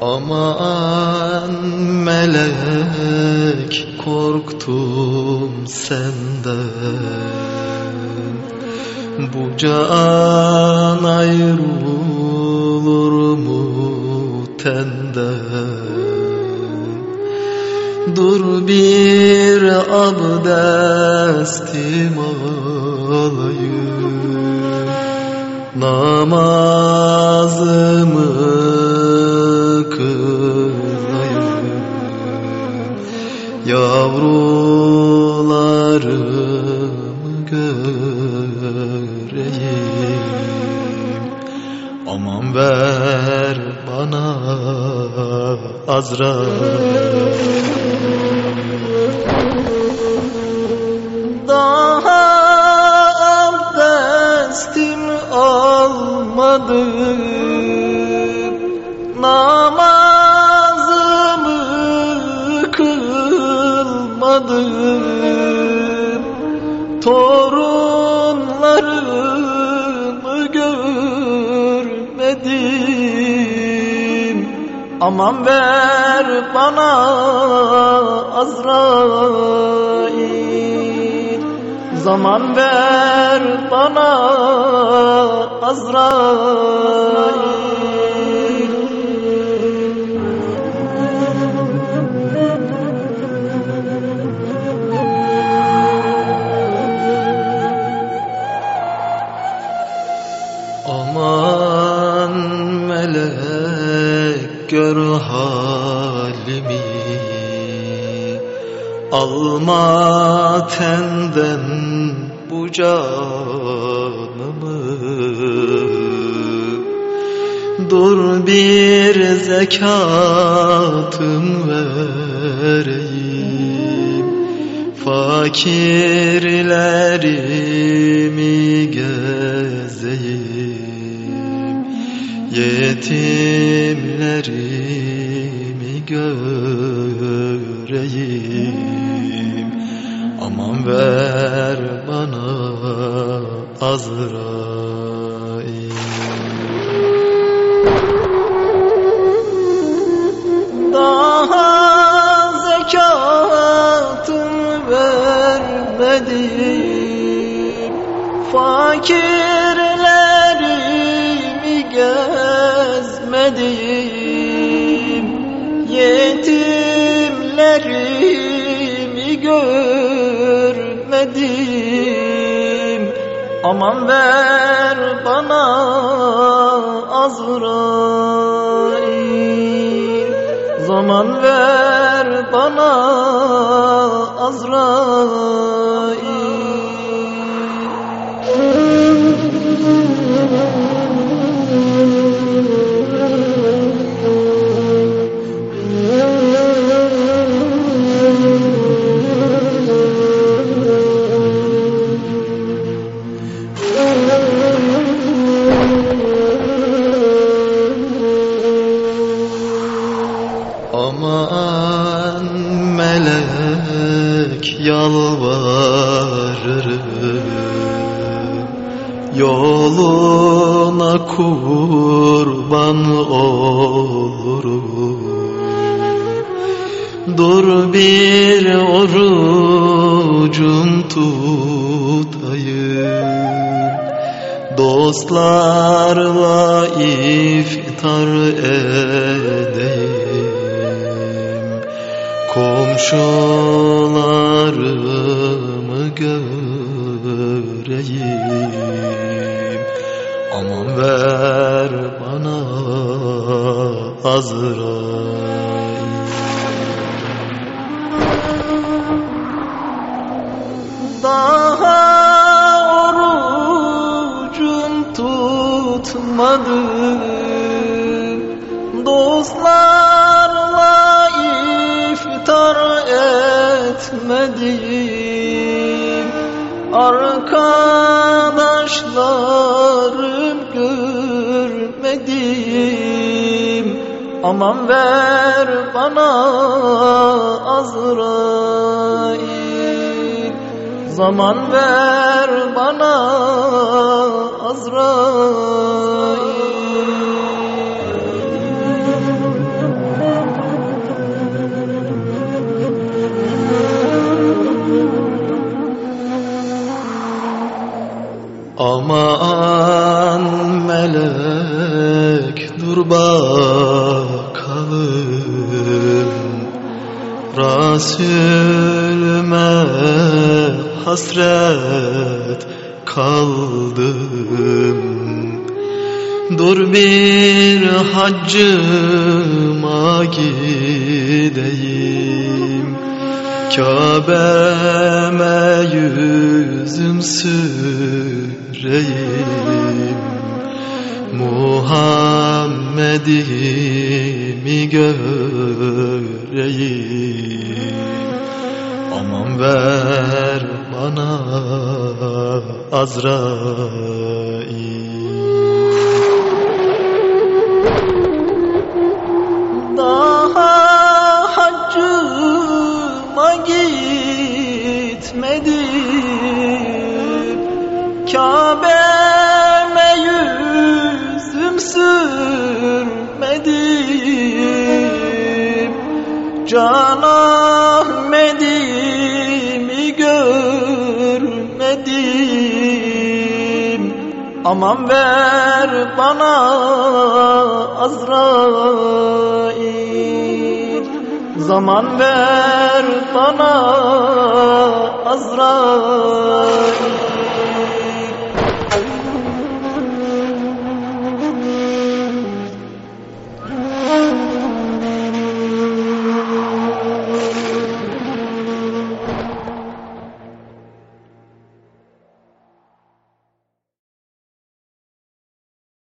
Aman melek korktum senden. Bu can ayrılır mu tenden? Dur bir abdestim alayım Namazımı Aman ver bana Azrail Daha abdestim almadım Namazımı Aman ver bana Azrail. Zaman ver bana Azrail. Aman melek gör halimi. Alma tenden bu canımı. Dur bir zekatım vereyim. Fakirlerimi gezeyim Yetimlerimi göreyim. Aman ver bana Azrail. Daha zekatını vermedim. Fakirlerimi gezmedim Yetimlerimi görmedim. Aman ver bana Azrail. Zaman ver bana Aman yalvarırım. Yoluna kurban olurum. Dur bir orucum tutayım. Dostlarla iftar edeyim Komşularımı göreyim. Aman ver bana Azrail. Daha orucum tutmadı. Dostlarla etmedim Arkadaşlarım görmedim Aman ver bana Azrail. Zaman ver bana Azrail Rasulüme hasret kaldım. Dur bir haccıma gideyim. Kabe'me yüzüm süreyim Muhammed'imi göreyim? Aman ver bana Azrail. Daha haccıma gitmedim. Kabe'me Can Ahmet'imi görmedim. Aman ver bana Azrail. Zaman ver bana Azrail